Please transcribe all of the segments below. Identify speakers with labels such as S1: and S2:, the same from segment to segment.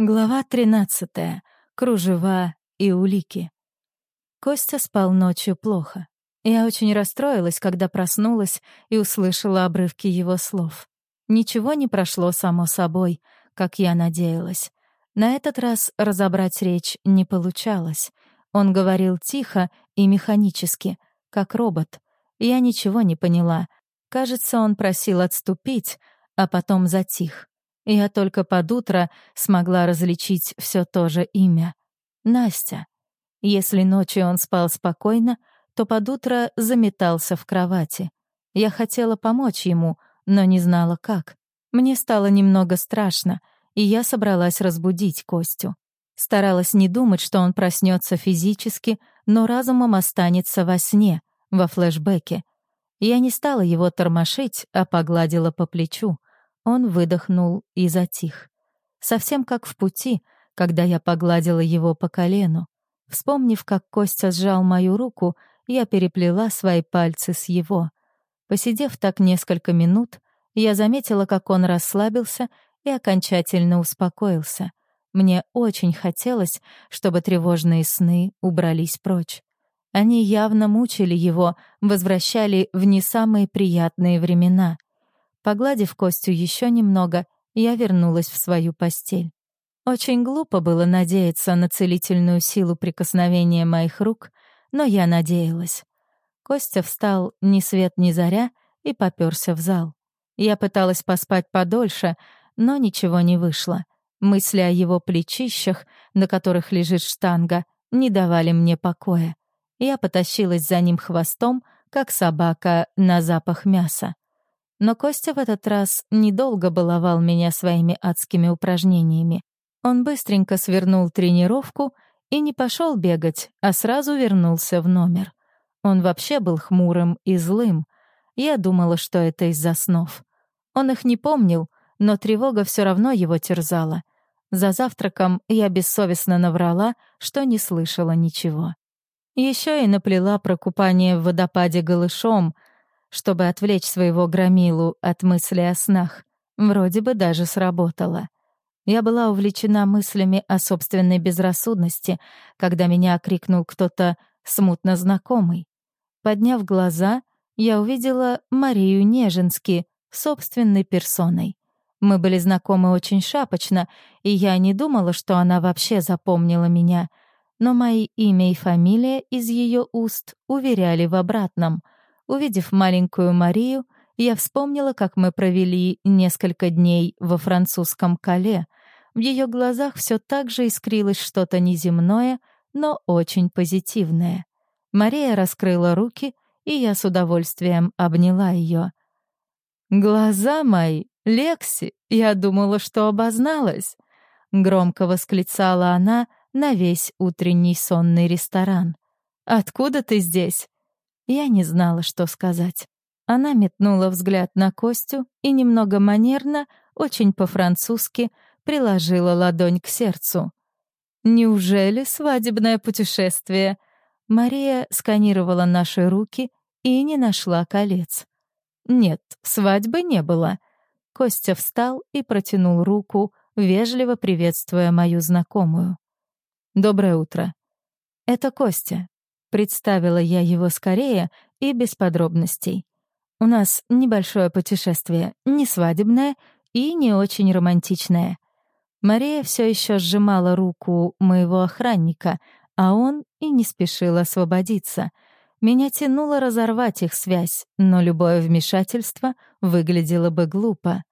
S1: Глава 13. Кружева и улики. Костя спал ночью плохо. Я очень расстроилась, когда проснулась и услышала обрывки его слов. Ничего не прошло само собой, как я надеялась. На этот раз разобрать речь не получалось. Он говорил тихо и механически, как робот. Я ничего не поняла. Кажется, он просил отступить, а потом затих. Я только под утро смогла различить все то же имя. Настя. Если ночью он спал спокойно, то под утро заметался в кровати. Я хотела помочь ему, но не знала как. Мне стало немного страшно, и я собралась разбудить Костю. Старалась не думать, что он проснется физически, но разумом останется во сне, во флешбеке. Я не стала его тормошить, а погладила по плечу. Он выдохнул и затих. Совсем как в пути, когда я погладила его по колену. Вспомнив, как Костя сжал мою руку, я переплела свои пальцы с его. Посидев так несколько минут, я заметила, как он расслабился и окончательно успокоился. Мне очень хотелось, чтобы тревожные сны убрались прочь. Они явно мучили его, возвращали в не самые приятные времена — Погладив Костю еще немного, я вернулась в свою постель. Очень глупо было надеяться на целительную силу прикосновения моих рук, но я надеялась. Костя встал ни свет ни заря и попёрся в зал. Я пыталась поспать подольше, но ничего не вышло. Мысли о его плечищах, на которых лежит штанга, не давали мне покоя. Я потащилась за ним хвостом, как собака на запах мяса. Но Костя в этот раз недолго баловал меня своими адскими упражнениями. Он быстренько свернул тренировку и не пошел бегать, а сразу вернулся в номер. Он вообще был хмурым и злым. Я думала, что это из-за снов. Он их не помнил, но тревога все равно его терзала. За завтраком я бессовестно наврала, что не слышала ничего. Еще и наплела про купание в водопаде голышом — чтобы отвлечь своего громилу от мысли о снах. Вроде бы даже сработало. Я была увлечена мыслями о собственной безрассудности, когда меня окрикнул кто-то смутно знакомый. Подняв глаза, я увидела Марию Нежински собственной персоной. Мы были знакомы очень шапочно, и я не думала, что она вообще запомнила меня. Но мои имя и фамилия из ее уст уверяли в обратном — Увидев маленькую Марию, я вспомнила, как мы провели несколько дней во французском Кале. В ее глазах все так же искрилось что-то неземное, но очень позитивное. Мария раскрыла руки, и я с удовольствием обняла ее. «Глаза мои, Лекси, я думала, что обозналась!» — громко восклицала она на весь утренний сонный ресторан. «Откуда ты здесь?» Я не знала, что сказать. Она метнула взгляд на Костю и немного манерно, очень по-французски, приложила ладонь к сердцу. «Неужели свадебное путешествие?» Мария сканировала наши руки и не нашла колец. «Нет, свадьбы не было». Костя встал и протянул руку, вежливо приветствуя мою знакомую. «Доброе утро». «Это Костя. Представила я его скорее и без подробностей. У нас небольшое путешествие, не свадебное и не очень романтичное. Мария все еще сжимала руку моего охранника, а он и не спешил освободиться. Меня тянуло разорвать их связь, но любое вмешательство выглядело бы глупо.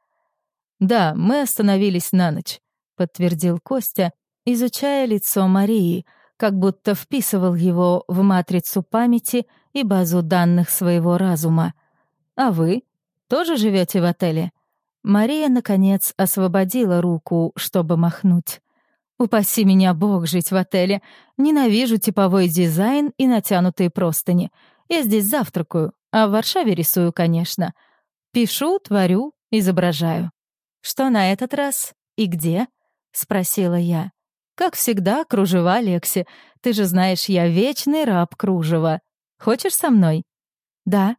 S1: «Да, мы остановились на ночь», — подтвердил Костя, изучая лицо Марии — как будто вписывал его в матрицу памяти и базу данных своего разума. «А вы? Тоже живете в отеле?» Мария, наконец, освободила руку, чтобы махнуть. «Упаси меня, Бог, жить в отеле. Ненавижу типовой дизайн и натянутые простыни. Я здесь завтракаю, а в Варшаве рисую, конечно. Пишу, творю, изображаю». «Что на этот раз? И где?» — спросила я. Как всегда, кружева, Лекси. Ты же знаешь, я вечный раб кружева. Хочешь со мной? Да.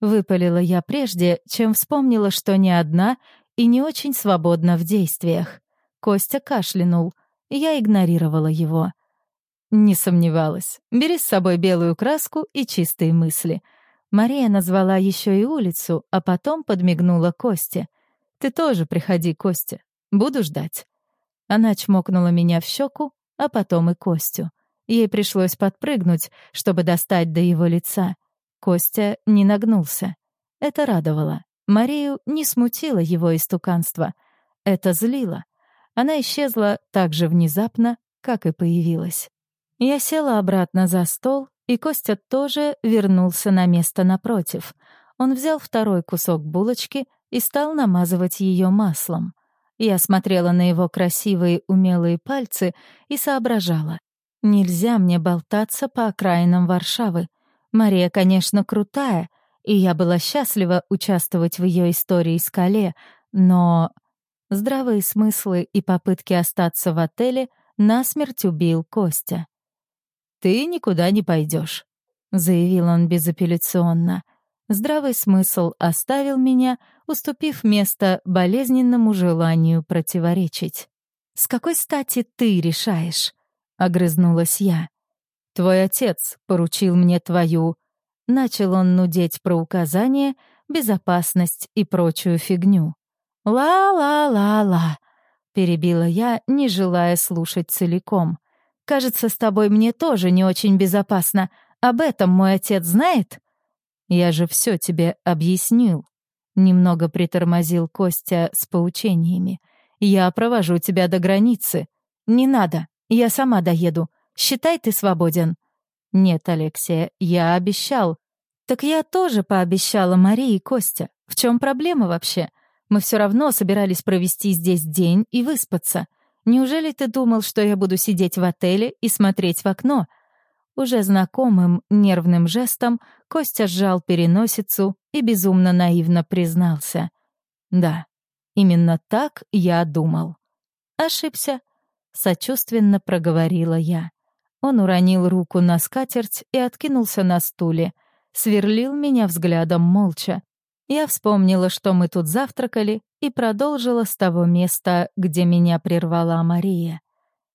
S1: Выпалила я прежде, чем вспомнила, что не одна и не очень свободна в действиях. Костя кашлянул. Я игнорировала его. Не сомневалась. Бери с собой белую краску и чистые мысли. Мария назвала еще и улицу, а потом подмигнула Косте. «Ты тоже приходи, Костя. Буду ждать». Она чмокнула меня в щеку, а потом и Костю. Ей пришлось подпрыгнуть, чтобы достать до его лица. Костя не нагнулся. Это радовало. Марию не смутило его истуканство. Это злило. Она исчезла так же внезапно, как и появилась. Я села обратно за стол, и Костя тоже вернулся на место напротив. Он взял второй кусок булочки и стал намазывать ее маслом. Я смотрела на его красивые умелые пальцы и соображала. Нельзя мне болтаться по окраинам Варшавы. Мария, конечно, крутая, и я была счастлива участвовать в ее истории скале, но здравые смыслы и попытки остаться в отеле насмерть убил Костя. «Ты никуда не пойдешь, заявил он безапелляционно. Здравый смысл оставил меня, уступив место болезненному желанию противоречить. «С какой стати ты решаешь?» — огрызнулась я. «Твой отец поручил мне твою...» Начал он нудеть про указания, безопасность и прочую фигню. «Ла-ла-ла-ла», — перебила я, не желая слушать целиком. «Кажется, с тобой мне тоже не очень безопасно. Об этом мой отец знает?» «Я же все тебе объяснил», — немного притормозил Костя с поучениями. «Я провожу тебя до границы». «Не надо, я сама доеду. Считай, ты свободен». «Нет, Алексия, я обещал». «Так я тоже пообещала Марии и Костя. В чем проблема вообще? Мы все равно собирались провести здесь день и выспаться. Неужели ты думал, что я буду сидеть в отеле и смотреть в окно?» Уже знакомым нервным жестом Костя сжал переносицу и безумно наивно признался. «Да, именно так я думал». «Ошибся», — сочувственно проговорила я. Он уронил руку на скатерть и откинулся на стуле. Сверлил меня взглядом молча. Я вспомнила, что мы тут завтракали, и продолжила с того места, где меня прервала Мария.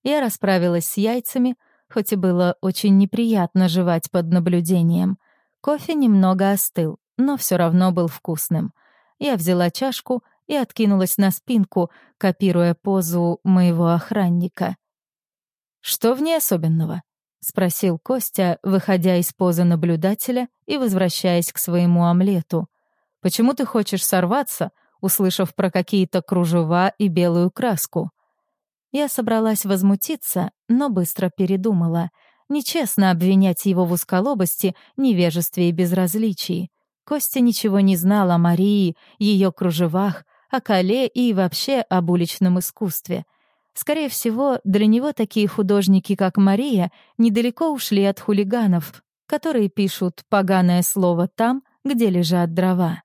S1: Я расправилась с яйцами, хоть и было очень неприятно жевать под наблюдением. Кофе немного остыл, но все равно был вкусным. Я взяла чашку и откинулась на спинку, копируя позу моего охранника. «Что в ней особенного?» — спросил Костя, выходя из позы наблюдателя и возвращаясь к своему омлету. «Почему ты хочешь сорваться, услышав про какие-то кружева и белую краску?» Я собралась возмутиться, но быстро передумала. Нечестно обвинять его в узколобости, невежестве и безразличии. Костя ничего не знал о Марии, ее кружевах, о Кале и вообще об уличном искусстве. Скорее всего, для него такие художники, как Мария, недалеко ушли от хулиганов, которые пишут поганое слово там, где лежат дрова.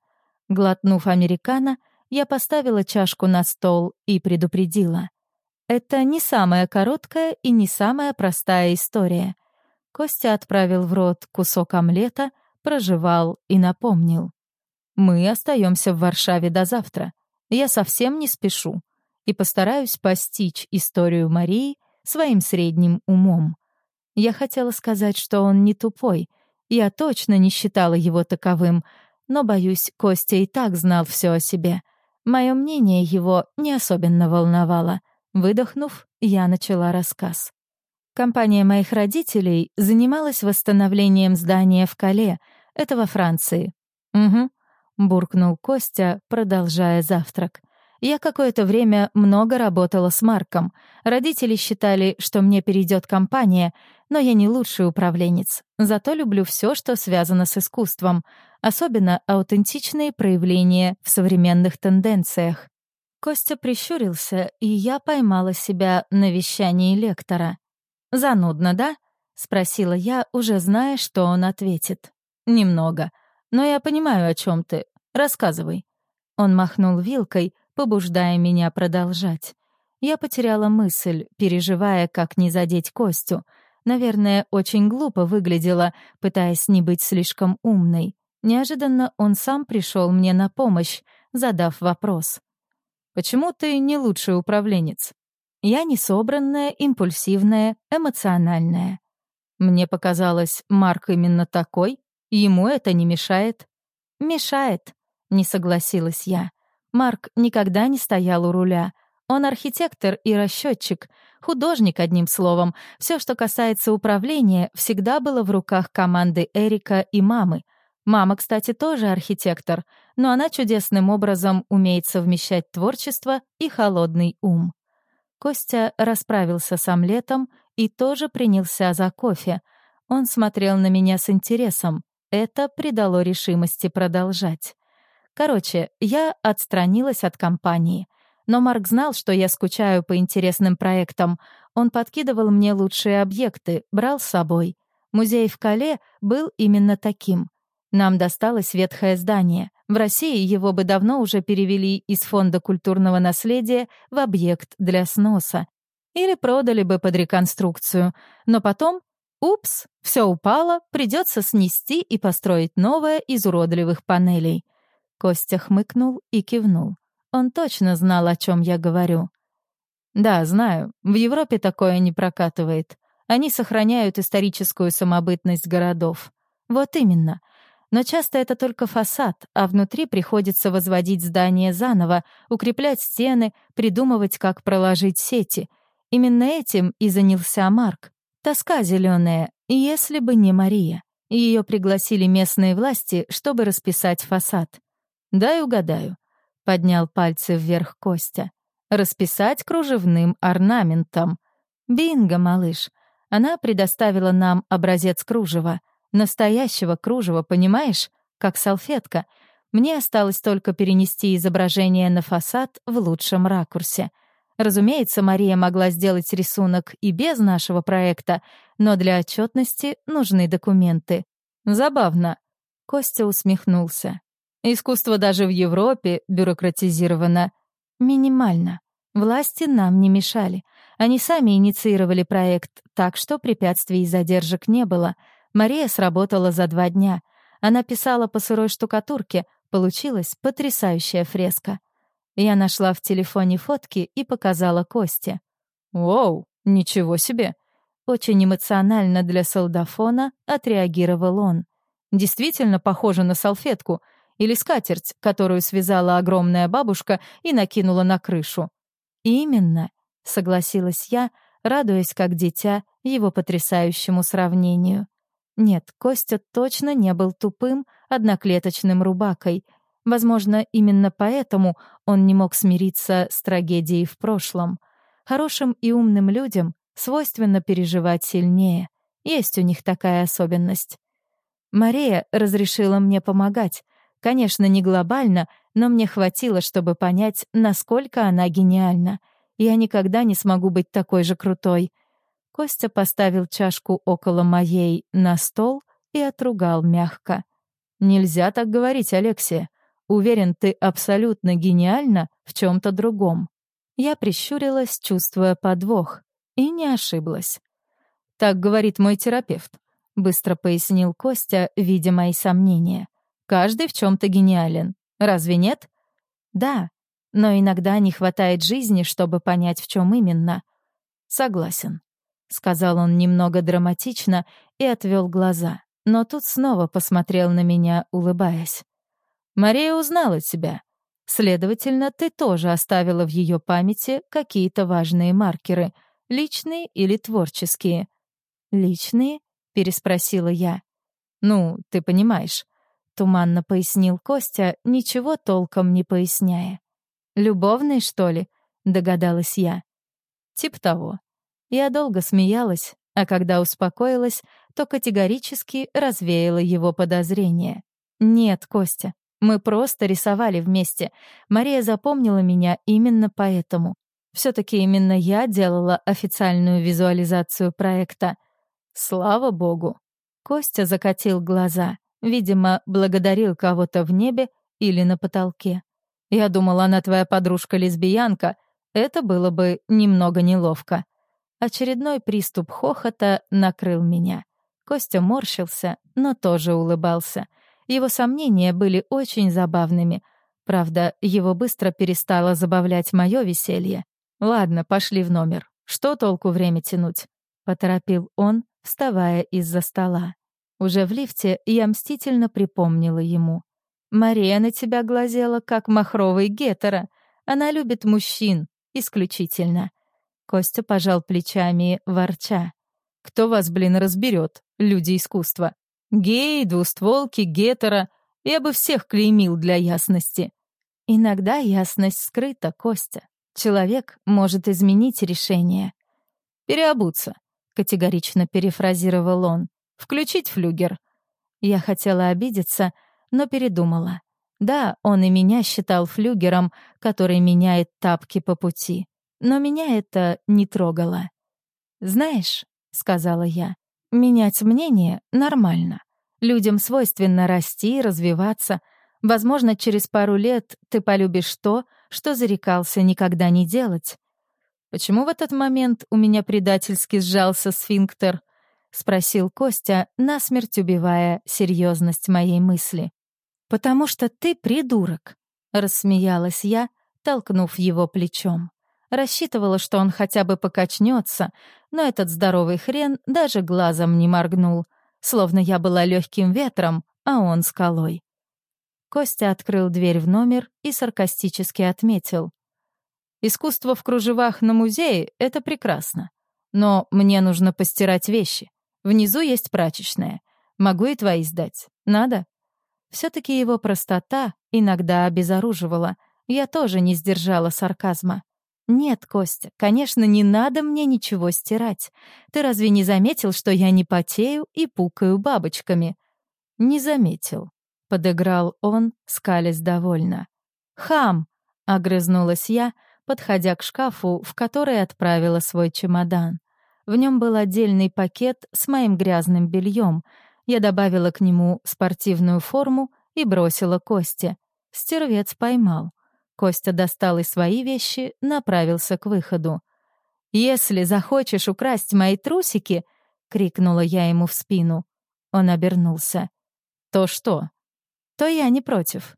S1: Глотнув американо, я поставила чашку на стол и предупредила. Это не самая короткая и не самая простая история. Костя отправил в рот кусок омлета, прожевал и напомнил. «Мы остаемся в Варшаве до завтра. Я совсем не спешу и постараюсь постичь историю Марии своим средним умом. Я хотела сказать, что он не тупой. Я точно не считала его таковым, но, боюсь, Костя и так знал все о себе. Мое мнение его не особенно волновало — Выдохнув, я начала рассказ. Компания моих родителей занималась восстановлением здания в Кале, это во Франции. «Угу», — буркнул Костя, продолжая завтрак. «Я какое-то время много работала с Марком. Родители считали, что мне перейдет компания, но я не лучший управленец. Зато люблю все, что связано с искусством, особенно аутентичные проявления в современных тенденциях. Костя прищурился, и я поймала себя на вещании лектора. «Занудно, да?» — спросила я, уже зная, что он ответит. «Немного. Но я понимаю, о чем ты. Рассказывай». Он махнул вилкой, побуждая меня продолжать. Я потеряла мысль, переживая, как не задеть Костю. Наверное, очень глупо выглядела, пытаясь не быть слишком умной. Неожиданно он сам пришел мне на помощь, задав вопрос — Почему ты не лучший управленец? Я несобранная, импульсивная, эмоциональная. Мне показалось, Марк именно такой, ему это не мешает. Мешает, не согласилась я. Марк никогда не стоял у руля. Он архитектор и расчетчик, художник, одним словом. Все, что касается управления, всегда было в руках команды Эрика и мамы. Мама, кстати, тоже архитектор, но она чудесным образом умеет совмещать творчество и холодный ум. Костя расправился с омлетом и тоже принялся за кофе. Он смотрел на меня с интересом. Это придало решимости продолжать. Короче, я отстранилась от компании. Но Марк знал, что я скучаю по интересным проектам. Он подкидывал мне лучшие объекты, брал с собой. Музей в Кале был именно таким. Нам досталось ветхое здание. В России его бы давно уже перевели из Фонда культурного наследия в объект для сноса. Или продали бы под реконструкцию. Но потом Упс, все упало, придется снести и построить новое из уродливых панелей. Костя хмыкнул и кивнул. Он точно знал, о чем я говорю. Да, знаю, в Европе такое не прокатывает. Они сохраняют историческую самобытность городов. Вот именно. Но часто это только фасад, а внутри приходится возводить здание заново, укреплять стены, придумывать, как проложить сети. Именно этим и занялся Марк. Тоска зеленая, если бы не Мария. Ее пригласили местные власти, чтобы расписать фасад. «Дай угадаю», — поднял пальцы вверх Костя. «Расписать кружевным орнаментом». «Бинго, малыш». Она предоставила нам образец кружева. Настоящего кружева, понимаешь? Как салфетка. Мне осталось только перенести изображение на фасад в лучшем ракурсе. Разумеется, Мария могла сделать рисунок и без нашего проекта, но для отчетности нужны документы. Забавно. Костя усмехнулся. Искусство даже в Европе бюрократизировано. Минимально. Власти нам не мешали. Они сами инициировали проект, так что препятствий и задержек не было. Мария сработала за два дня. Она писала по сырой штукатурке. Получилась потрясающая фреска. Я нашла в телефоне фотки и показала Косте. «Воу, ничего себе!» Очень эмоционально для солдафона отреагировал он. «Действительно похоже на салфетку — или скатерть, которую связала огромная бабушка и накинула на крышу. «Именно», — согласилась я, радуясь как дитя его потрясающему сравнению. Нет, Костя точно не был тупым, одноклеточным рубакой. Возможно, именно поэтому он не мог смириться с трагедией в прошлом. Хорошим и умным людям свойственно переживать сильнее. Есть у них такая особенность. Мария разрешила мне помогать, Конечно, не глобально, но мне хватило, чтобы понять, насколько она гениальна. Я никогда не смогу быть такой же крутой. Костя поставил чашку около моей на стол и отругал мягко. «Нельзя так говорить, Алексия. Уверен, ты абсолютно гениальна в чем то другом». Я прищурилась, чувствуя подвох, и не ошиблась. «Так говорит мой терапевт», — быстро пояснил Костя, видя мои сомнения. Каждый в чем-то гениален. Разве нет? Да, но иногда не хватает жизни, чтобы понять, в чем именно. Согласен, сказал он немного драматично и отвел глаза, но тут снова посмотрел на меня, улыбаясь. Мария узнала тебя. Следовательно, ты тоже оставила в ее памяти какие-то важные маркеры, личные или творческие. Личные? переспросила я. Ну, ты понимаешь, — туманно пояснил Костя, ничего толком не поясняя. «Любовный, что ли?» — догадалась я. «Тип того». Я долго смеялась, а когда успокоилась, то категорически развеяла его подозрения. «Нет, Костя, мы просто рисовали вместе. Мария запомнила меня именно поэтому. все таки именно я делала официальную визуализацию проекта. Слава богу!» Костя закатил глаза. Видимо, благодарил кого-то в небе или на потолке. Я думала, она твоя подружка-лесбиянка. Это было бы немного неловко. Очередной приступ хохота накрыл меня. Костя морщился, но тоже улыбался. Его сомнения были очень забавными. Правда, его быстро перестало забавлять мое веселье. «Ладно, пошли в номер. Что толку время тянуть?» — поторопил он, вставая из-за стола. Уже в лифте я мстительно припомнила ему. «Мария на тебя глазела, как махровый гетера. Она любит мужчин, исключительно». Костя пожал плечами, ворча. «Кто вас, блин, разберет, люди искусства? Гей, двустволки, гетера. Я бы всех клеймил для ясности». Иногда ясность скрыта, Костя. Человек может изменить решение. «Переобуться», — категорично перефразировал он. «Включить флюгер». Я хотела обидеться, но передумала. Да, он и меня считал флюгером, который меняет тапки по пути. Но меня это не трогало. «Знаешь», — сказала я, — «менять мнение нормально. Людям свойственно расти, развиваться. Возможно, через пару лет ты полюбишь то, что зарекался никогда не делать. Почему в этот момент у меня предательски сжался сфинктер? спросил Костя, насмерть убивая серьезность моей мысли. Потому что ты придурок, рассмеялась я, толкнув его плечом. Рассчитывала, что он хотя бы покачнется, но этот здоровый хрен даже глазом не моргнул, словно я была легким ветром, а он скалой. Костя открыл дверь в номер и саркастически отметил. Искусство в кружевах на музее — это прекрасно. Но мне нужно постирать вещи. Внизу есть прачечная. Могу и твои сдать. Надо?» Все-таки его простота иногда обезоруживала. Я тоже не сдержала сарказма. «Нет, Костя, конечно, не надо мне ничего стирать. Ты разве не заметил, что я не потею и пукаю бабочками?» «Не заметил», — подыграл он, скалясь довольно. «Хам!» — огрызнулась я, — подходя к шкафу, в который отправила свой чемодан. В нем был отдельный пакет с моим грязным бельем. Я добавила к нему спортивную форму и бросила Косте. Стервец поймал. Костя достал и свои вещи, направился к выходу. «Если захочешь украсть мои трусики», — крикнула я ему в спину. Он обернулся. «То что?» «То я не против».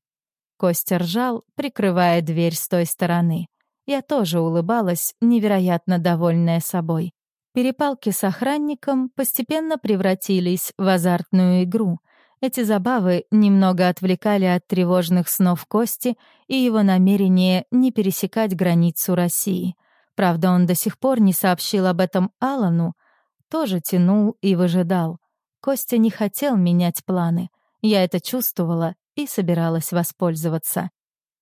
S1: Костя ржал, прикрывая дверь с той стороны. Я тоже улыбалась, невероятно довольная собой. Перепалки с охранником постепенно превратились в азартную игру. Эти забавы немного отвлекали от тревожных снов Кости и его намерения не пересекать границу России. Правда, он до сих пор не сообщил об этом Алану, тоже тянул и выжидал. Костя не хотел менять планы. Я это чувствовала и собиралась воспользоваться.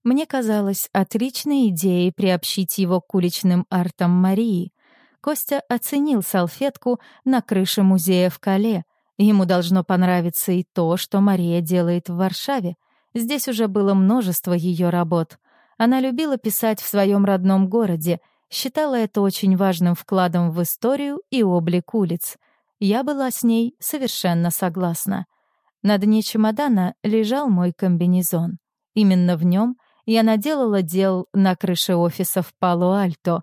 S1: Мне казалось отличной идеей приобщить его к уличным артам Марии. Костя оценил салфетку на крыше музея в Кале. Ему должно понравиться и то, что Мария делает в Варшаве. Здесь уже было множество ее работ. Она любила писать в своем родном городе, считала это очень важным вкладом в историю и облик улиц. Я была с ней совершенно согласна. На дне чемодана лежал мой комбинезон. Именно в нем я наделала дел на крыше офиса в Пало-Альто.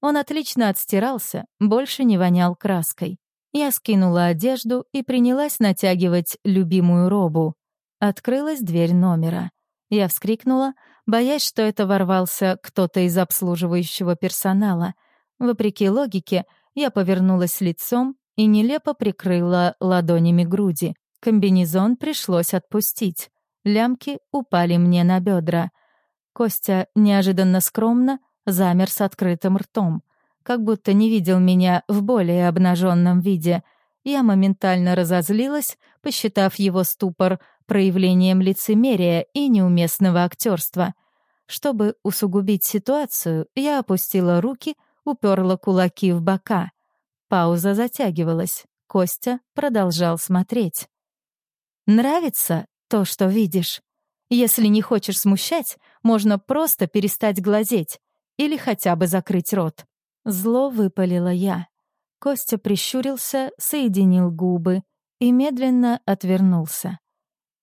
S1: Он отлично отстирался, больше не вонял краской. Я скинула одежду и принялась натягивать любимую робу. Открылась дверь номера. Я вскрикнула, боясь, что это ворвался кто-то из обслуживающего персонала. Вопреки логике, я повернулась лицом и нелепо прикрыла ладонями груди. Комбинезон пришлось отпустить. Лямки упали мне на бедра. Костя неожиданно скромно замер с открытым ртом, как будто не видел меня в более обнаженном виде. Я моментально разозлилась, посчитав его ступор проявлением лицемерия и неуместного актерства. Чтобы усугубить ситуацию, я опустила руки, уперла кулаки в бока. Пауза затягивалась. Костя продолжал смотреть. «Нравится то, что видишь?» Если не хочешь смущать, можно просто перестать глазеть или хотя бы закрыть рот. Зло выпалила я. Костя прищурился, соединил губы и медленно отвернулся.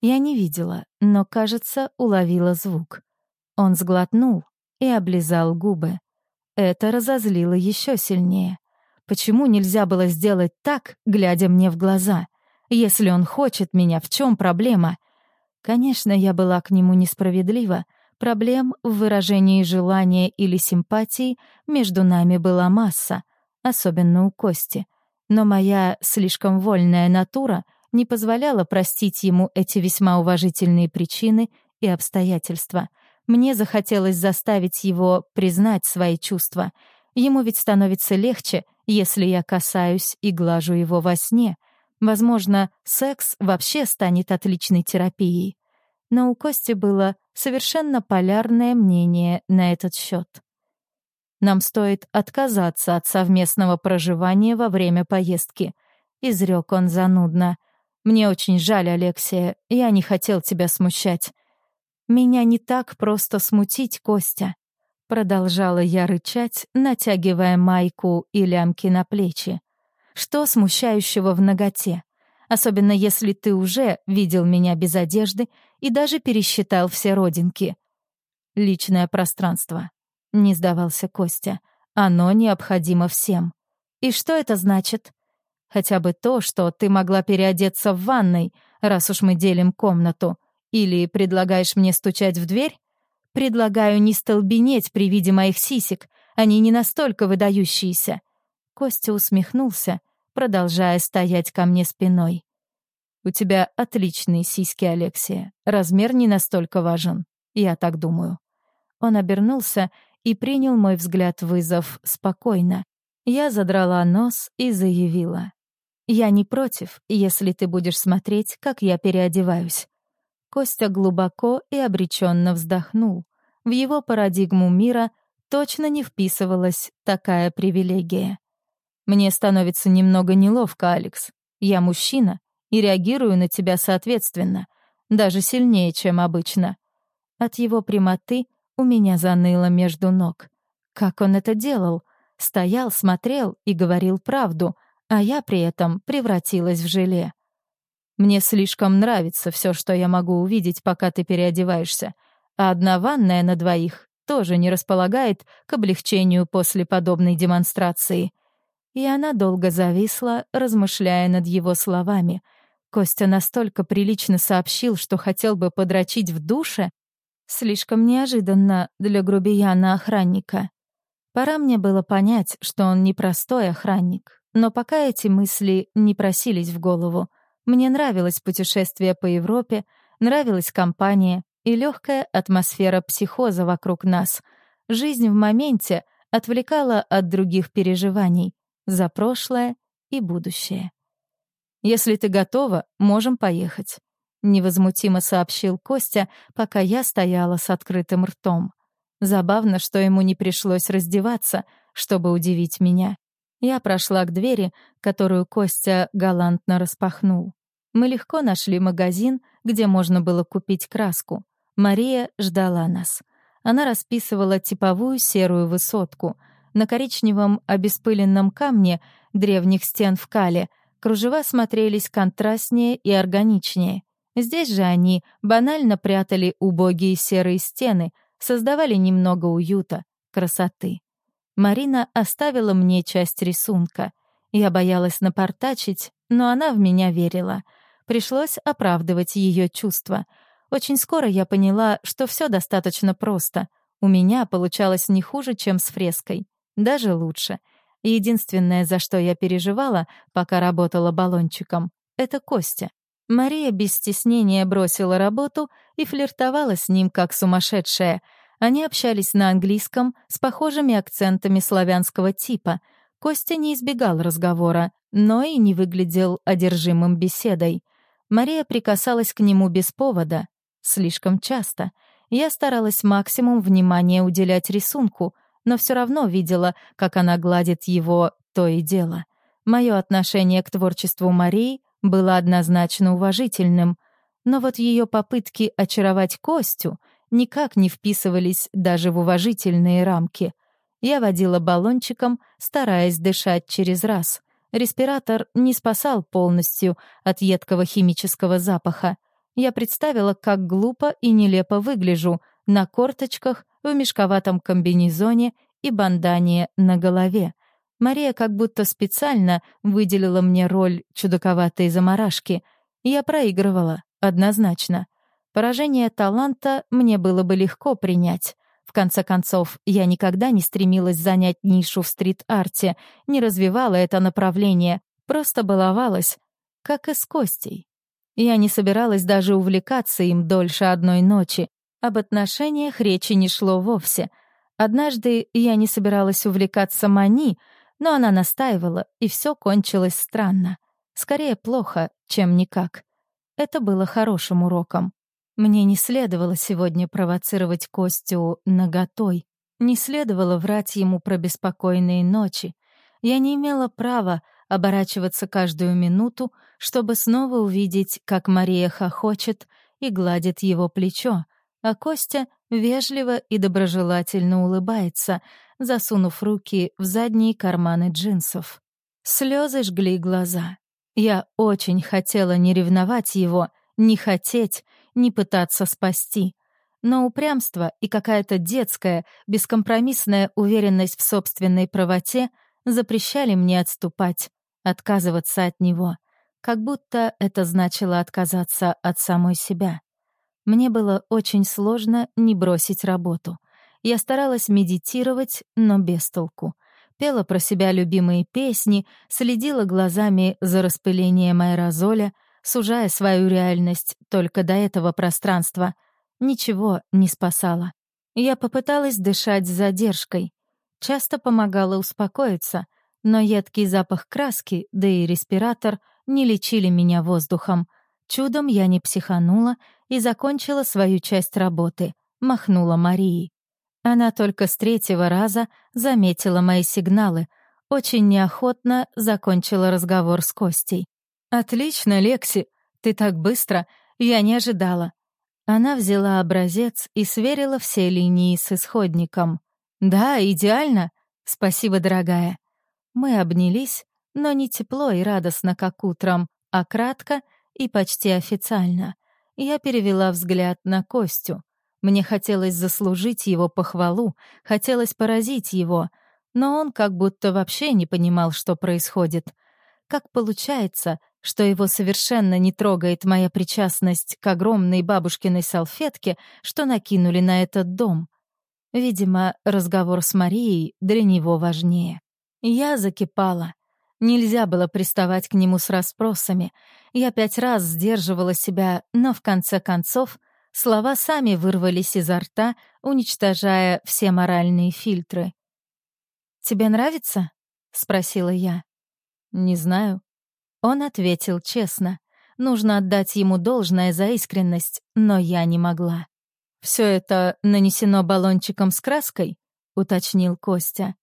S1: Я не видела, но, кажется, уловила звук. Он сглотнул и облизал губы. Это разозлило еще сильнее. Почему нельзя было сделать так, глядя мне в глаза? Если он хочет меня, в чем проблема? Конечно, я была к нему несправедлива, Проблем в выражении желания или симпатии между нами была масса, особенно у Кости. Но моя слишком вольная натура не позволяла простить ему эти весьма уважительные причины и обстоятельства. Мне захотелось заставить его признать свои чувства. Ему ведь становится легче, если я касаюсь и глажу его во сне. Возможно, секс вообще станет отличной терапией. Но у Кости было совершенно полярное мнение на этот счет. Нам стоит отказаться от совместного проживания во время поездки. Изрек он занудно. Мне очень жаль, Алексия, я не хотел тебя смущать. Меня не так просто смутить, Костя. Продолжала я рычать, натягивая майку и лямки на плечи. Что смущающего в ноготе? Особенно если ты уже видел меня без одежды и даже пересчитал все родинки. Личное пространство. Не сдавался Костя. Оно необходимо всем. И что это значит? Хотя бы то, что ты могла переодеться в ванной, раз уж мы делим комнату. Или предлагаешь мне стучать в дверь? Предлагаю не столбенеть при виде моих сисек. Они не настолько выдающиеся. Костя усмехнулся, продолжая стоять ко мне спиной. «У тебя отличные сиськи, Алексия. Размер не настолько важен. Я так думаю». Он обернулся и принял мой взгляд вызов спокойно. Я задрала нос и заявила. «Я не против, если ты будешь смотреть, как я переодеваюсь». Костя глубоко и обреченно вздохнул. В его парадигму мира точно не вписывалась такая привилегия. «Мне становится немного неловко, Алекс. Я мужчина и реагирую на тебя соответственно, даже сильнее, чем обычно». От его прямоты у меня заныло между ног. Как он это делал? Стоял, смотрел и говорил правду, а я при этом превратилась в желе. «Мне слишком нравится все, что я могу увидеть, пока ты переодеваешься, а одна ванная на двоих тоже не располагает к облегчению после подобной демонстрации». И она долго зависла, размышляя над его словами. Костя настолько прилично сообщил, что хотел бы подрочить в душе, Слишком неожиданно для грубияна-охранника. Пора мне было понять, что он не простой охранник, но пока эти мысли не просились в голову. Мне нравилось путешествие по Европе, нравилась компания и легкая атмосфера психоза вокруг нас. Жизнь в моменте отвлекала от других переживаний за прошлое и будущее. «Если ты готова, можем поехать», — невозмутимо сообщил Костя, пока я стояла с открытым ртом. Забавно, что ему не пришлось раздеваться, чтобы удивить меня. Я прошла к двери, которую Костя галантно распахнул. Мы легко нашли магазин, где можно было купить краску. Мария ждала нас. Она расписывала типовую серую высотку. На коричневом обеспыленном камне древних стен в Кале кружева смотрелись контрастнее и органичнее. Здесь же они банально прятали убогие серые стены, создавали немного уюта, красоты. Марина оставила мне часть рисунка. Я боялась напортачить, но она в меня верила. Пришлось оправдывать ее чувства. Очень скоро я поняла, что все достаточно просто. У меня получалось не хуже, чем с фреской. Даже лучше. Единственное, за что я переживала, пока работала баллончиком, — это Костя. Мария без стеснения бросила работу и флиртовала с ним как сумасшедшая. Они общались на английском с похожими акцентами славянского типа. Костя не избегал разговора, но и не выглядел одержимым беседой. Мария прикасалась к нему без повода, слишком часто. Я старалась максимум внимания уделять рисунку, но все равно видела, как она гладит его то и дело. Мое отношение к творчеству Марии было однозначно уважительным, но вот ее попытки очаровать Костю никак не вписывались даже в уважительные рамки. Я водила баллончиком, стараясь дышать через раз. Респиратор не спасал полностью от едкого химического запаха. Я представила, как глупо и нелепо выгляжу на корточках, в мешковатом комбинезоне и бандане на голове. Мария как будто специально выделила мне роль чудаковатой заморашки. Я проигрывала, однозначно. Поражение таланта мне было бы легко принять. В конце концов, я никогда не стремилась занять нишу в стрит-арте, не развивала это направление, просто баловалась, как и с Костей. Я не собиралась даже увлекаться им дольше одной ночи. Об отношениях речи не шло вовсе. Однажды я не собиралась увлекаться Мани, но она настаивала, и все кончилось странно. Скорее плохо, чем никак. Это было хорошим уроком. Мне не следовало сегодня провоцировать Костю наготой. Не следовало врать ему про беспокойные ночи. Я не имела права оборачиваться каждую минуту, чтобы снова увидеть, как Мария хохочет и гладит его плечо, а Костя вежливо и доброжелательно улыбается, засунув руки в задние карманы джинсов. Слезы жгли глаза. Я очень хотела не ревновать его, не хотеть, не пытаться спасти. Но упрямство и какая-то детская, бескомпромиссная уверенность в собственной правоте запрещали мне отступать, отказываться от него, как будто это значило отказаться от самой себя. Мне было очень сложно не бросить работу. Я старалась медитировать, но без толку. Пела про себя любимые песни, следила глазами за распылением аэрозоля, сужая свою реальность только до этого пространства. Ничего не спасало. Я попыталась дышать с задержкой. Часто помогала успокоиться, но едкий запах краски, да и респиратор не лечили меня воздухом. Чудом я не психанула и закончила свою часть работы, махнула Марии. Она только с третьего раза заметила мои сигналы, очень неохотно закончила разговор с Костей. «Отлично, Лекси, ты так быстро, я не ожидала». Она взяла образец и сверила все линии с исходником. «Да, идеально. Спасибо, дорогая». Мы обнялись, но не тепло и радостно, как утром, а кратко и почти официально. Я перевела взгляд на Костю. Мне хотелось заслужить его похвалу, хотелось поразить его, но он как будто вообще не понимал, что происходит. Как получается, что его совершенно не трогает моя причастность к огромной бабушкиной салфетке, что накинули на этот дом? Видимо, разговор с Марией для него важнее. Я закипала. Нельзя было приставать к нему с расспросами. Я пять раз сдерживала себя, но в конце концов слова сами вырвались изо рта, уничтожая все моральные фильтры. «Тебе нравится?» — спросила я. «Не знаю». Он ответил честно. Нужно отдать ему должное за искренность, но я не могла. «Все это нанесено баллончиком с краской?» — уточнил Костя.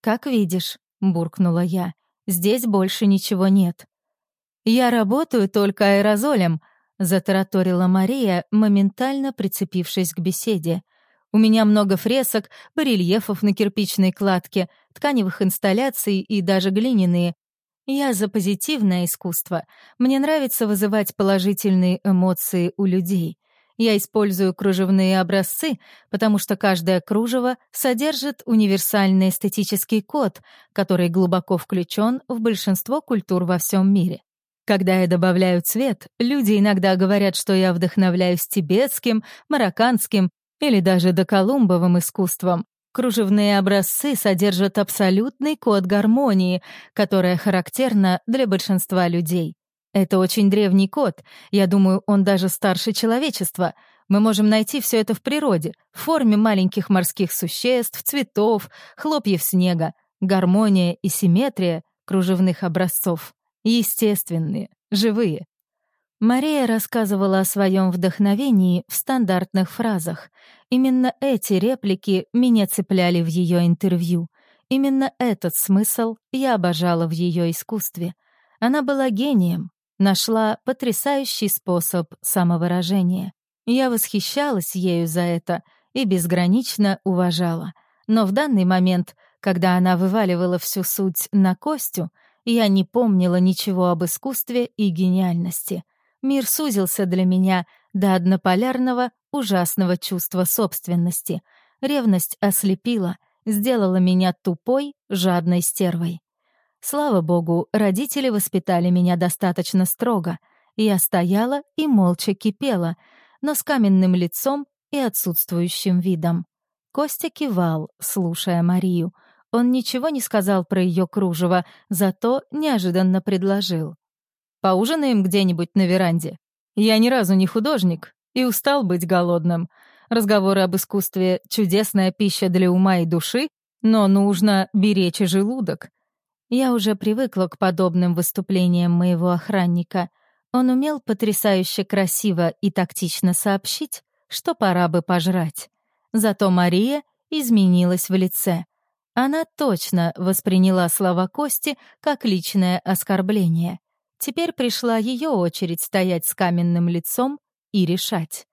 S1: «Как видишь», — буркнула я, — «здесь больше ничего нет». «Я работаю только аэрозолем», — затараторила Мария, моментально прицепившись к беседе. «У меня много фресок, барельефов на кирпичной кладке, тканевых инсталляций и даже глиняные. Я за позитивное искусство. Мне нравится вызывать положительные эмоции у людей. Я использую кружевные образцы, потому что каждое кружево содержит универсальный эстетический код, который глубоко включен в большинство культур во всем мире. Когда я добавляю цвет, люди иногда говорят, что я вдохновляюсь тибетским, марокканским или даже доколумбовым искусством. Кружевные образцы содержат абсолютный код гармонии, которая характерна для большинства людей. Это очень древний код. Я думаю, он даже старше человечества. Мы можем найти все это в природе, в форме маленьких морских существ, цветов, хлопьев снега. Гармония и симметрия кружевных образцов. Естественные, живые. Мария рассказывала о своем вдохновении в стандартных фразах. Именно эти реплики меня цепляли в ее интервью. Именно этот смысл я обожала в ее искусстве. Она была гением, Нашла потрясающий способ самовыражения. Я восхищалась ею за это и безгранично уважала. Но в данный момент, когда она вываливала всю суть на Костю, я не помнила ничего об искусстве и гениальности. Мир сузился для меня до однополярного, ужасного чувства собственности. Ревность ослепила, сделала меня тупой, жадной стервой. Слава богу, родители воспитали меня достаточно строго. Я стояла и молча кипела. но с каменным лицом и отсутствующим видом. Костя кивал, слушая Марию. Он ничего не сказал про ее кружево, зато неожиданно предложил. «Поужинаем где-нибудь на веранде? Я ни разу не художник и устал быть голодным. Разговоры об искусстве — чудесная пища для ума и души, но нужно беречь и желудок. Я уже привыкла к подобным выступлениям моего охранника. Он умел потрясающе красиво и тактично сообщить, что пора бы пожрать. Зато Мария изменилась в лице. Она точно восприняла слова Кости как личное оскорбление. Теперь пришла ее очередь стоять с каменным лицом и решать.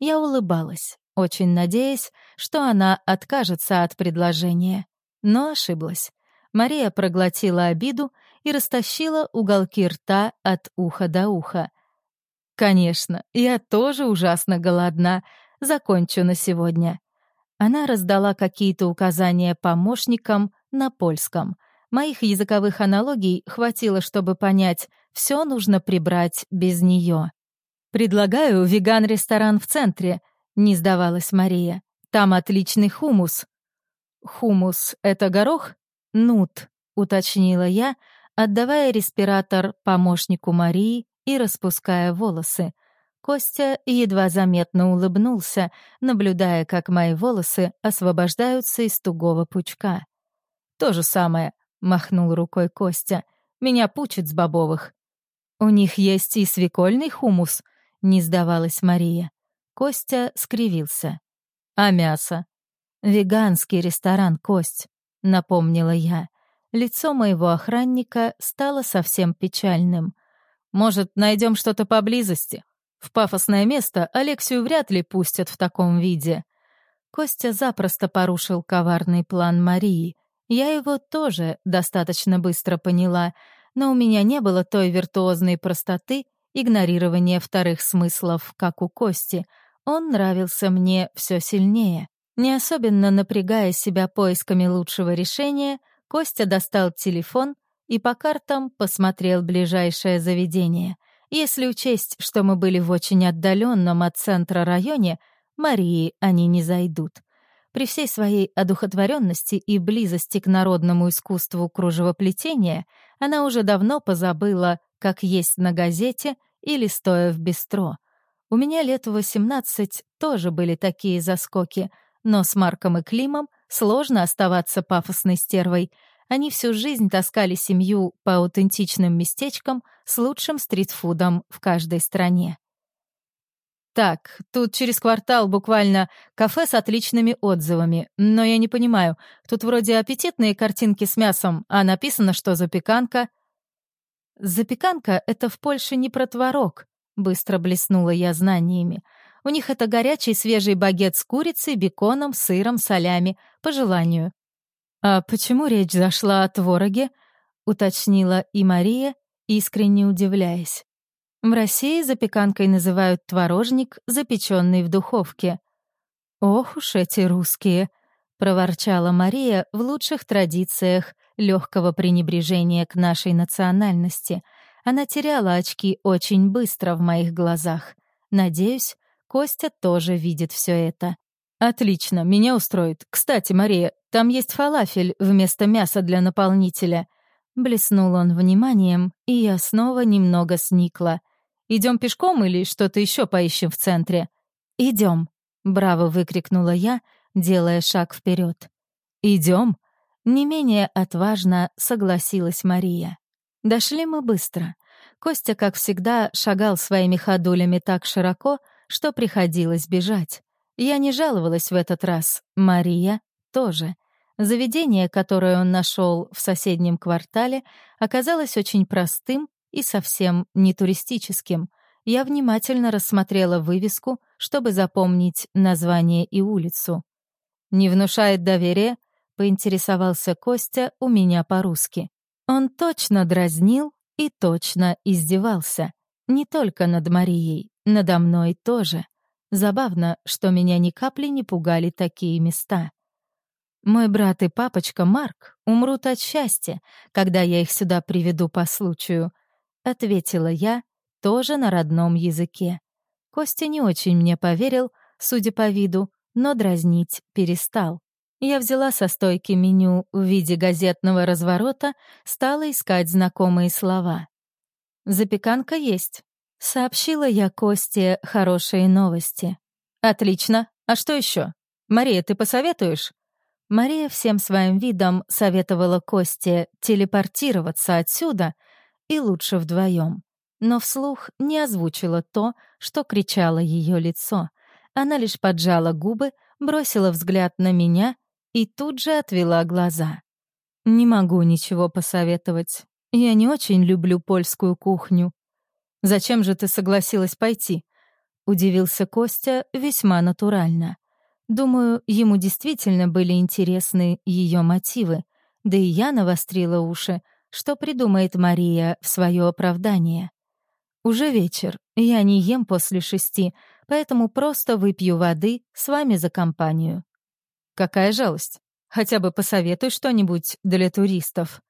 S1: Я улыбалась, очень надеясь, что она откажется от предложения. Но ошиблась. Мария проглотила обиду и растащила уголки рта от уха до уха. «Конечно, я тоже ужасно голодна. Закончу на сегодня». Она раздала какие-то указания помощникам на польском. Моих языковых аналогий хватило, чтобы понять, все нужно прибрать без нее. «Предлагаю веган-ресторан в центре», — не сдавалась Мария. «Там отличный хумус». «Хумус — это горох?» «Нут», — уточнила я, отдавая респиратор помощнику Марии и распуская волосы. Костя едва заметно улыбнулся, наблюдая, как мои волосы освобождаются из тугого пучка. «То же самое», — махнул рукой Костя. «Меня пучит с бобовых». «У них есть и свекольный хумус», — не сдавалась Мария. Костя скривился. «А мясо?» «Веганский ресторан, Кость», — напомнила я. Лицо моего охранника стало совсем печальным. «Может, найдем что-то поблизости? В пафосное место Алексию вряд ли пустят в таком виде». Костя запросто порушил коварный план Марии. Я его тоже достаточно быстро поняла, но у меня не было той виртуозной простоты, игнорирования вторых смыслов, как у Кости. Он нравился мне все сильнее. Не особенно напрягая себя поисками лучшего решения, Костя достал телефон и по картам посмотрел ближайшее заведение. Если учесть, что мы были в очень отдаленном от центра районе, Марии они не зайдут. При всей своей одухотворенности и близости к народному искусству кружевоплетения она уже давно позабыла, как есть на газете или стоя в бистро. У меня лет 18 тоже были такие заскоки, но с Марком и Климом сложно оставаться пафосной стервой. Они всю жизнь таскали семью по аутентичным местечкам с лучшим стритфудом в каждой стране. Так, тут через квартал буквально кафе с отличными отзывами. Но я не понимаю, тут вроде аппетитные картинки с мясом, а написано, что запеканка. Запеканка — это в Польше не про творог, быстро блеснула я знаниями. У них это горячий свежий багет с курицей, беконом, сыром, солями, по желанию. «А почему речь зашла о твороге?» — уточнила и Мария, искренне удивляясь. В России запеканкой называют творожник, запеченный в духовке. «Ох уж эти русские!» — проворчала Мария в лучших традициях легкого пренебрежения к нашей национальности. Она теряла очки очень быстро в моих глазах. Надеюсь, Костя тоже видит все это. «Отлично, меня устроит. Кстати, Мария, там есть фалафель вместо мяса для наполнителя». Блеснул он вниманием, и я снова немного сникла. Идем пешком или что-то еще поищем в центре?» Идем, браво выкрикнула я, делая шаг вперед. Идем. Не менее отважно согласилась Мария. Дошли мы быстро. Костя, как всегда, шагал своими ходулями так широко, что приходилось бежать. Я не жаловалась в этот раз, Мария тоже. Заведение, которое он нашел в соседнем квартале, оказалось очень простым и совсем не туристическим. Я внимательно рассмотрела вывеску, чтобы запомнить название и улицу. «Не внушает доверия?» — поинтересовался Костя у меня по-русски. Он точно дразнил и точно издевался. Не только над Марией, надо мной тоже. Забавно, что меня ни капли не пугали такие места. Мой брат и папочка Марк умрут от счастья, когда я их сюда приведу по случаю, — ответила я, тоже на родном языке. Костя не очень мне поверил, судя по виду, но дразнить перестал. Я взяла со стойки меню в виде газетного разворота, стала искать знакомые слова. «Запеканка есть», — сообщила я Косте хорошие новости. «Отлично. А что еще? Мария, ты посоветуешь?» Мария всем своим видом советовала Косте телепортироваться отсюда и лучше вдвоем, но вслух не озвучила то, что кричало ее лицо. Она лишь поджала губы, бросила взгляд на меня и тут же отвела глаза. «Не могу ничего посоветовать. Я не очень люблю польскую кухню». «Зачем же ты согласилась пойти?» — удивился Костя весьма натурально. Думаю, ему действительно были интересны ее мотивы, да и я навострила уши, что придумает Мария в свое оправдание. Уже вечер, я не ем после шести, поэтому просто выпью воды с вами за компанию. Какая жалость. Хотя бы посоветуй что-нибудь для туристов.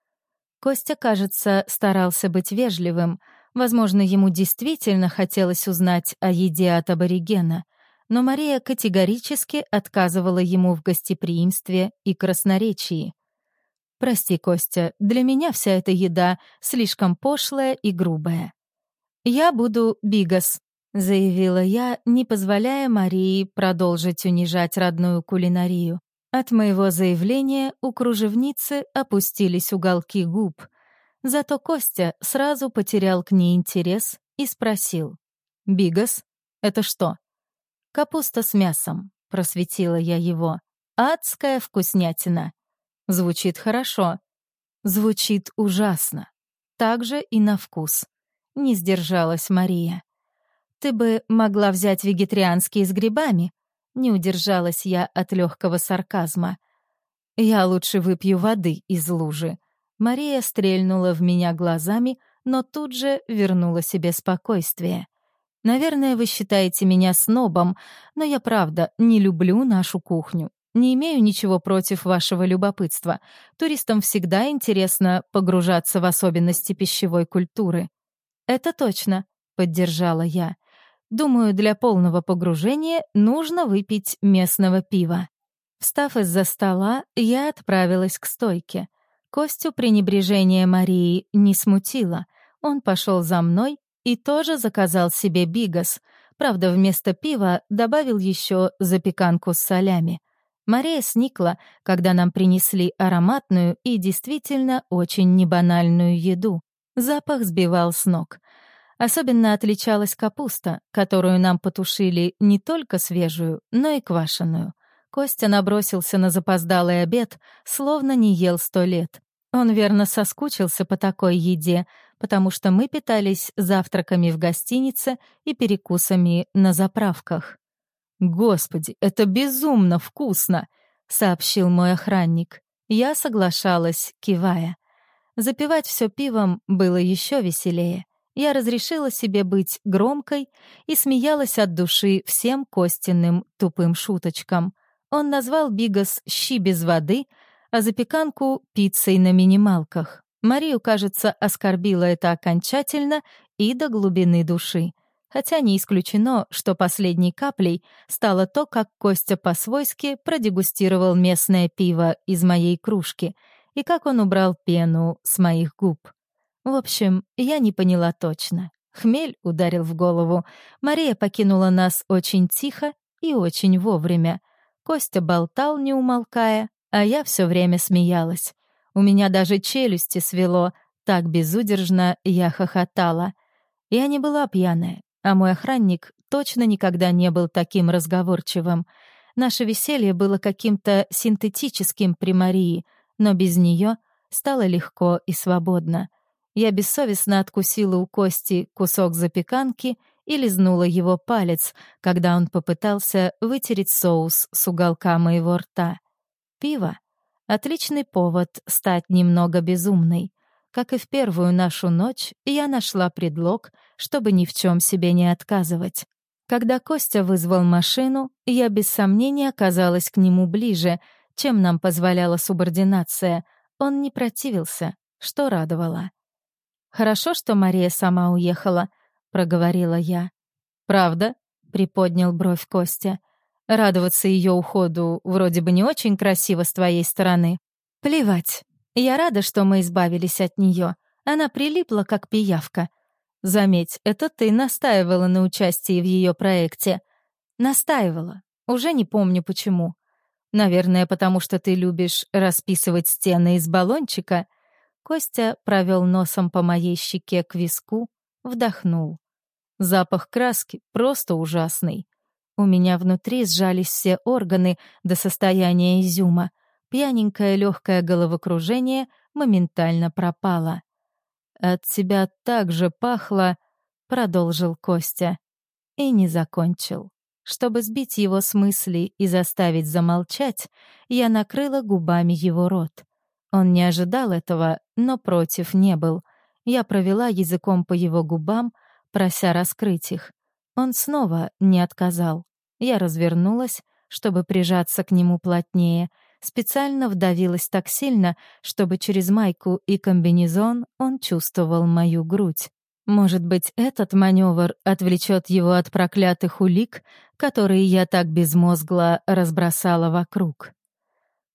S1: Костя, кажется, старался быть вежливым. Возможно, ему действительно хотелось узнать о еде от аборигена. Но Мария категорически отказывала ему в гостеприимстве и красноречии. «Прости, Костя, для меня вся эта еда слишком пошлая и грубая». «Я буду бигас», — заявила я, не позволяя Марии продолжить унижать родную кулинарию. От моего заявления у кружевницы опустились уголки губ. Зато Костя сразу потерял к ней интерес и спросил. «Бигас? Это что?» «Капуста с мясом», — просветила я его. «Адская вкуснятина». Звучит хорошо. Звучит ужасно. Так же и на вкус. Не сдержалась Мария. «Ты бы могла взять вегетарианские с грибами?» Не удержалась я от легкого сарказма. «Я лучше выпью воды из лужи». Мария стрельнула в меня глазами, но тут же вернула себе спокойствие. «Наверное, вы считаете меня снобом, но я правда не люблю нашу кухню. Не имею ничего против вашего любопытства. Туристам всегда интересно погружаться в особенности пищевой культуры». «Это точно», — поддержала я. «Думаю, для полного погружения нужно выпить местного пива». Встав из-за стола, я отправилась к стойке. Костю пренебрежение Марии не смутило. Он пошел за мной и тоже заказал себе бигас. Правда, вместо пива добавил еще запеканку с солями. Мария сникла, когда нам принесли ароматную и действительно очень небанальную еду. Запах сбивал с ног. Особенно отличалась капуста, которую нам потушили не только свежую, но и квашеную. Костя набросился на запоздалый обед, словно не ел сто лет. Он верно соскучился по такой еде, потому что мы питались завтраками в гостинице и перекусами на заправках. «Господи, это безумно вкусно!» — сообщил мой охранник. Я соглашалась, кивая. Запивать все пивом было еще веселее. Я разрешила себе быть громкой и смеялась от души всем Костиным тупым шуточкам. Он назвал Бигас «щи без воды», а запеканку — пиццей на минималках. Марию, кажется, оскорбило это окончательно и до глубины души. Хотя не исключено, что последней каплей стало то, как Костя по-свойски продегустировал местное пиво из моей кружки — и как он убрал пену с моих губ. В общем, я не поняла точно. Хмель ударил в голову. Мария покинула нас очень тихо и очень вовремя. Костя болтал, не умолкая, а я все время смеялась. У меня даже челюсти свело, так безудержно я хохотала. Я не была пьяная, а мой охранник точно никогда не был таким разговорчивым. Наше веселье было каким-то синтетическим при Марии — но без нее стало легко и свободно. Я бессовестно откусила у Кости кусок запеканки и лизнула его палец, когда он попытался вытереть соус с уголка моего рта. Пиво — отличный повод стать немного безумной. Как и в первую нашу ночь, я нашла предлог, чтобы ни в чем себе не отказывать. Когда Костя вызвал машину, я без сомнения оказалась к нему ближе — чем нам позволяла субординация, он не противился, что радовало. «Хорошо, что Мария сама уехала», — проговорила я. «Правда? — приподнял бровь Костя. «Радоваться ее уходу вроде бы не очень красиво с твоей стороны. Плевать. Я рада, что мы избавились от нее. Она прилипла, как пиявка. Заметь, это ты настаивала на участии в ее проекте. Настаивала. Уже не помню почему. Наверное, потому что ты любишь расписывать стены из баллончика. Костя провел носом по моей щеке к виску, вдохнул. Запах краски просто ужасный. У меня внутри сжались все органы до состояния изюма. Пьяненькое легкое головокружение моментально пропало. «От тебя так же пахло», — продолжил Костя. И не закончил. Чтобы сбить его с мыслей и заставить замолчать, я накрыла губами его рот. Он не ожидал этого, но против не был. Я провела языком по его губам, прося раскрыть их. Он снова не отказал. Я развернулась, чтобы прижаться к нему плотнее, специально вдавилась так сильно, чтобы через майку и комбинезон он чувствовал мою грудь. Может быть, этот маневр отвлечет его от проклятых улик, которые я так безмозгло разбросала вокруг.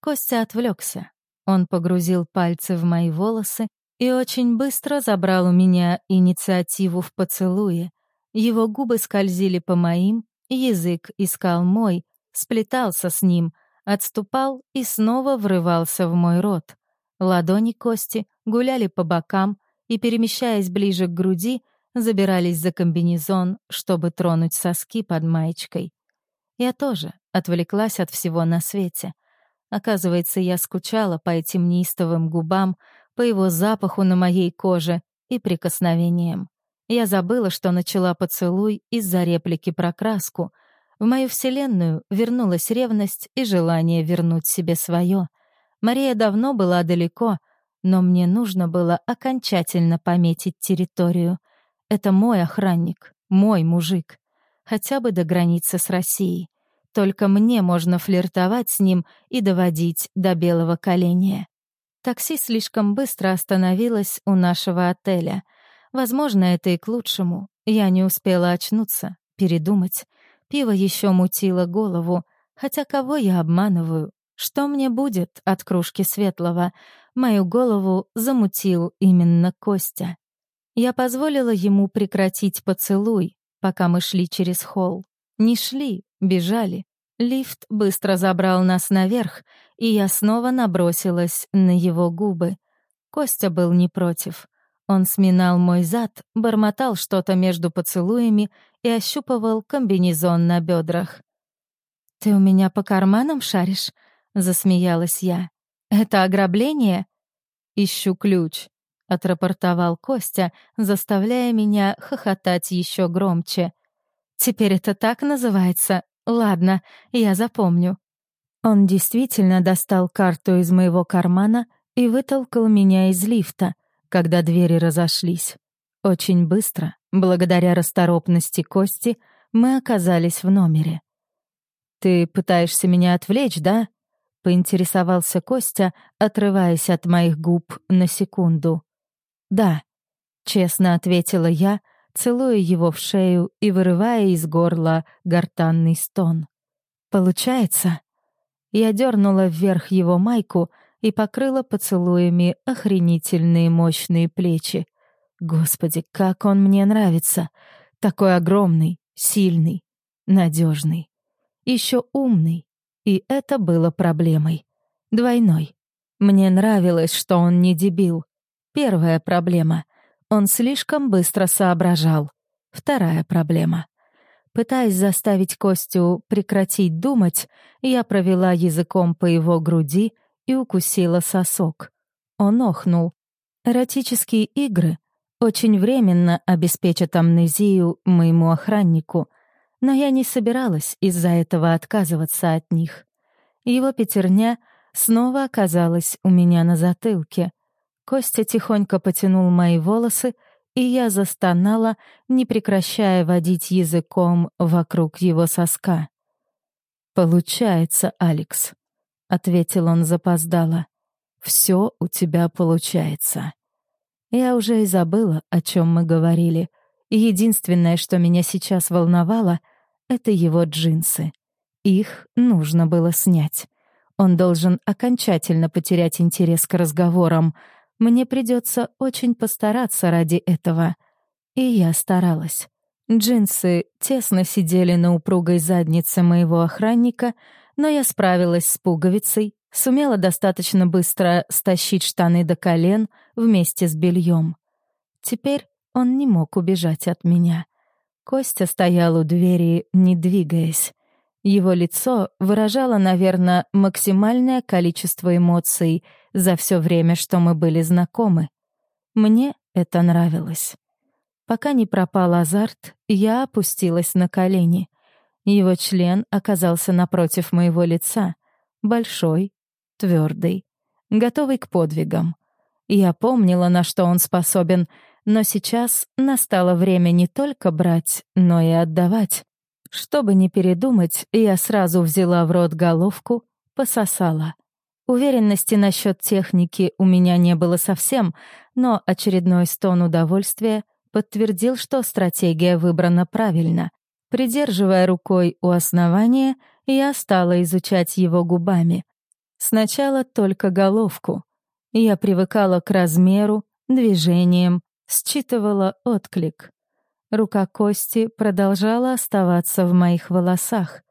S1: Костя отвлекся. Он погрузил пальцы в мои волосы и очень быстро забрал у меня инициативу в поцелуе. Его губы скользили по моим, язык искал мой, сплетался с ним, отступал и снова врывался в мой рот. Ладони Кости гуляли по бокам, и, перемещаясь ближе к груди, забирались за комбинезон, чтобы тронуть соски под маечкой. Я тоже отвлеклась от всего на свете. Оказывается, я скучала по этим неистовым губам, по его запаху на моей коже и прикосновениям. Я забыла, что начала поцелуй из-за реплики про краску. В мою вселенную вернулась ревность и желание вернуть себе свое. Мария давно была далеко — но мне нужно было окончательно пометить территорию. Это мой охранник, мой мужик. Хотя бы до границы с Россией. Только мне можно флиртовать с ним и доводить до белого коленя. Такси слишком быстро остановилось у нашего отеля. Возможно, это и к лучшему. Я не успела очнуться, передумать. Пиво еще мутило голову. Хотя кого я обманываю? Что мне будет от кружки светлого? Мою голову замутил именно Костя. Я позволила ему прекратить поцелуй, пока мы шли через холл. Не шли, бежали. Лифт быстро забрал нас наверх, и я снова набросилась на его губы. Костя был не против. Он сминал мой зад, бормотал что-то между поцелуями и ощупывал комбинезон на бедрах. «Ты у меня по карманам шаришь?» — засмеялась я. «Это ограбление?» «Ищу ключ», — отрапортовал Костя, заставляя меня хохотать еще громче. «Теперь это так называется? Ладно, я запомню». Он действительно достал карту из моего кармана и вытолкал меня из лифта, когда двери разошлись. Очень быстро, благодаря расторопности Кости, мы оказались в номере. «Ты пытаешься меня отвлечь, да?» — поинтересовался Костя, отрываясь от моих губ на секунду. «Да», — честно ответила я, целуя его в шею и вырывая из горла гортанный стон. «Получается?» Я дернула вверх его майку и покрыла поцелуями охренительные мощные плечи. Господи, как он мне нравится! Такой огромный, сильный, надежный, еще умный, и это было проблемой. Двойной. Мне нравилось, что он не дебил. Первая проблема. Он слишком быстро соображал. Вторая проблема. Пытаясь заставить Костю прекратить думать, я провела языком по его груди и укусила сосок. Он охнул. Эротические игры очень временно обеспечат амнезию моему охраннику — но я не собиралась из-за этого отказываться от них. Его пятерня снова оказалась у меня на затылке. Костя тихонько потянул мои волосы, и я застонала, не прекращая водить языком вокруг его соска. «Получается, Алекс», — ответил он запоздало. «Все у тебя получается». Я уже и забыла, о чем мы говорили. Единственное, что меня сейчас волновало — это его джинсы. Их нужно было снять. Он должен окончательно потерять интерес к разговорам. Мне придется очень постараться ради этого. И я старалась. Джинсы тесно сидели на упругой заднице моего охранника, но я справилась с пуговицей, сумела достаточно быстро стащить штаны до колен вместе с бельем. Теперь он не мог убежать от меня. Костя стоял у двери, не двигаясь. Его лицо выражало, наверное, максимальное количество эмоций за все время, что мы были знакомы. Мне это нравилось. Пока не пропал азарт, я опустилась на колени. Его член оказался напротив моего лица, большой, твердый, готовый к подвигам. Я помнила, на что он способен, но сейчас настало время не только брать, но и отдавать. Чтобы не передумать, я сразу взяла в рот головку, пососала. Уверенности насчет техники у меня не было совсем, но очередной стон удовольствия подтвердил, что стратегия выбрана правильно. Придерживая рукой у основания, я стала изучать его губами. Сначала только головку. Я привыкала к размеру, движениям, считывала отклик. Рука Кости продолжала оставаться в моих волосах.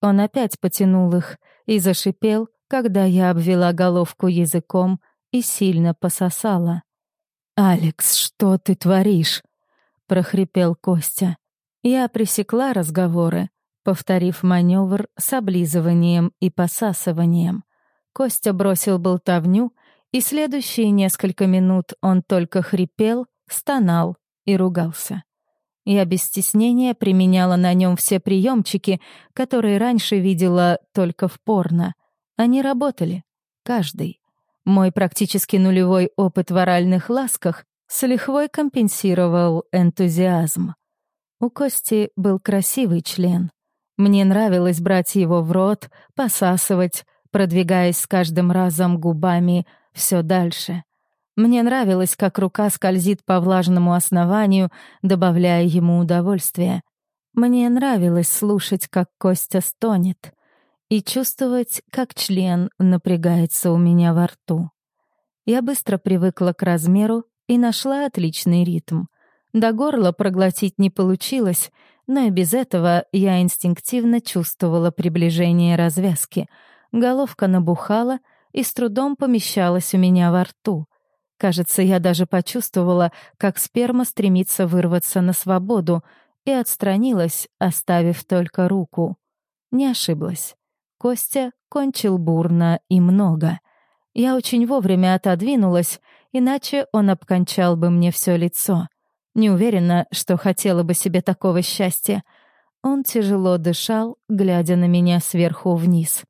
S1: Он опять потянул их и зашипел, когда я обвела головку языком и сильно пососала. «Алекс, что ты творишь?» — прохрипел Костя. Я пресекла разговоры, повторив маневр с облизыванием и посасыванием. Костя бросил болтовню, и следующие несколько минут он только хрипел, стонал и ругался. Я без стеснения применяла на нем все приемчики, которые раньше видела только в порно. Они работали. Каждый. Мой практически нулевой опыт в оральных ласках с лихвой компенсировал энтузиазм. У Кости был красивый член. Мне нравилось брать его в рот, посасывать, продвигаясь с каждым разом губами все дальше. Мне нравилось, как рука скользит по влажному основанию, добавляя ему удовольствие. Мне нравилось слушать, как Костя стонет, и чувствовать, как член напрягается у меня во рту. Я быстро привыкла к размеру и нашла отличный ритм. До горла проглотить не получилось, но и без этого я инстинктивно чувствовала приближение развязки. Головка набухала и с трудом помещалась у меня во рту — Кажется, я даже почувствовала, как сперма стремится вырваться на свободу, и отстранилась, оставив только руку. Не ошиблась. Костя кончил бурно и много. Я очень вовремя отодвинулась, иначе он обкончал бы мне все лицо. Не уверена, что хотела бы себе такого счастья. Он тяжело дышал, глядя на меня сверху вниз.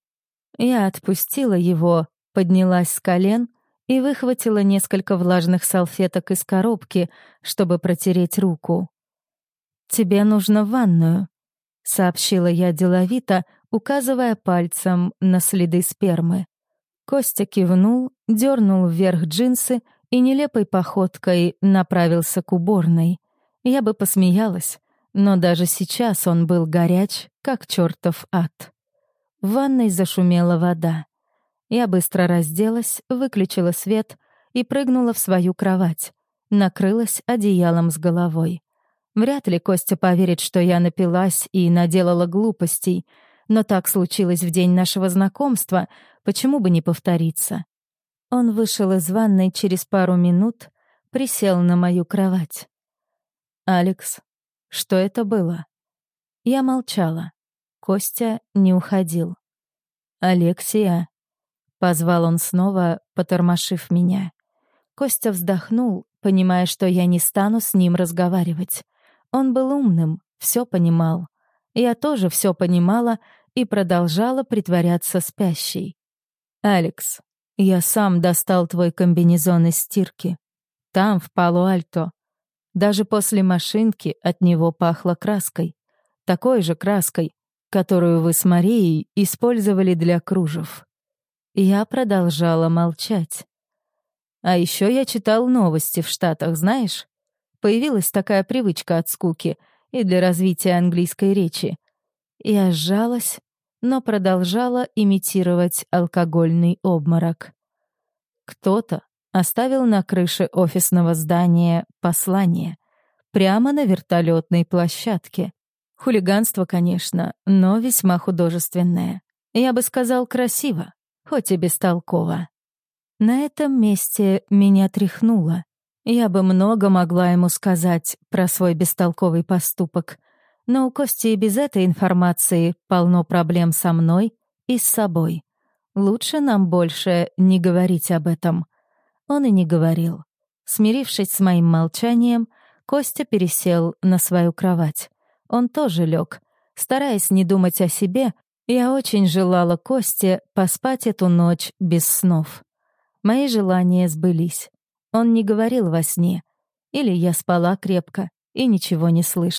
S1: Я отпустила его, поднялась с колен — и выхватила несколько влажных салфеток из коробки, чтобы протереть руку. «Тебе нужно в ванную», — сообщила я деловито, указывая пальцем на следы спермы. Костя кивнул, дернул вверх джинсы и нелепой походкой направился к уборной. Я бы посмеялась, но даже сейчас он был горяч, как чертов ад. В ванной зашумела вода. Я быстро разделась, выключила свет и прыгнула в свою кровать. Накрылась одеялом с головой. Вряд ли Костя поверит, что я напилась и наделала глупостей, но так случилось в день нашего знакомства, почему бы не повториться? Он вышел из ванной через пару минут, присел на мою кровать. «Алекс, что это было?» Я молчала. Костя не уходил. «Алексия», Позвал он снова, потормошив меня. Костя вздохнул, понимая, что я не стану с ним разговаривать. Он был умным, все понимал. Я тоже все понимала и продолжала притворяться спящей. «Алекс, я сам достал твой комбинезон из стирки. Там, в Пало-Альто. Даже после машинки от него пахло краской. Такой же краской, которую вы с Марией использовали для кружев. Я продолжала молчать. А еще я читал новости в Штатах, знаешь? Появилась такая привычка от скуки и для развития английской речи. Я сжалась, но продолжала имитировать алкогольный обморок. Кто-то оставил на крыше офисного здания послание прямо на вертолетной площадке. Хулиганство, конечно, но весьма художественное. Я бы сказал, красиво, хоть и бестолково. На этом месте меня тряхнуло. Я бы много могла ему сказать про свой бестолковый поступок, но у Кости и без этой информации полно проблем со мной и с собой. Лучше нам больше не говорить об этом. Он и не говорил. Смирившись с моим молчанием, Костя пересел на свою кровать. Он тоже лег. Стараясь не думать о себе, я очень желала Косте поспать эту ночь без снов. Мои желания сбылись. Он не говорил во сне. Или я спала крепко и ничего не слышала.